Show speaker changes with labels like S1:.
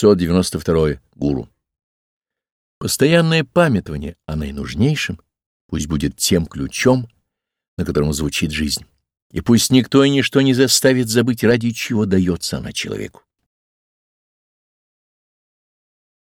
S1: 592. Гуру. Постоянное памятование о наинужнейшем пусть будет тем ключом, на котором звучит жизнь, и пусть никто и ничто не заставит забыть, ради чего дается она человеку.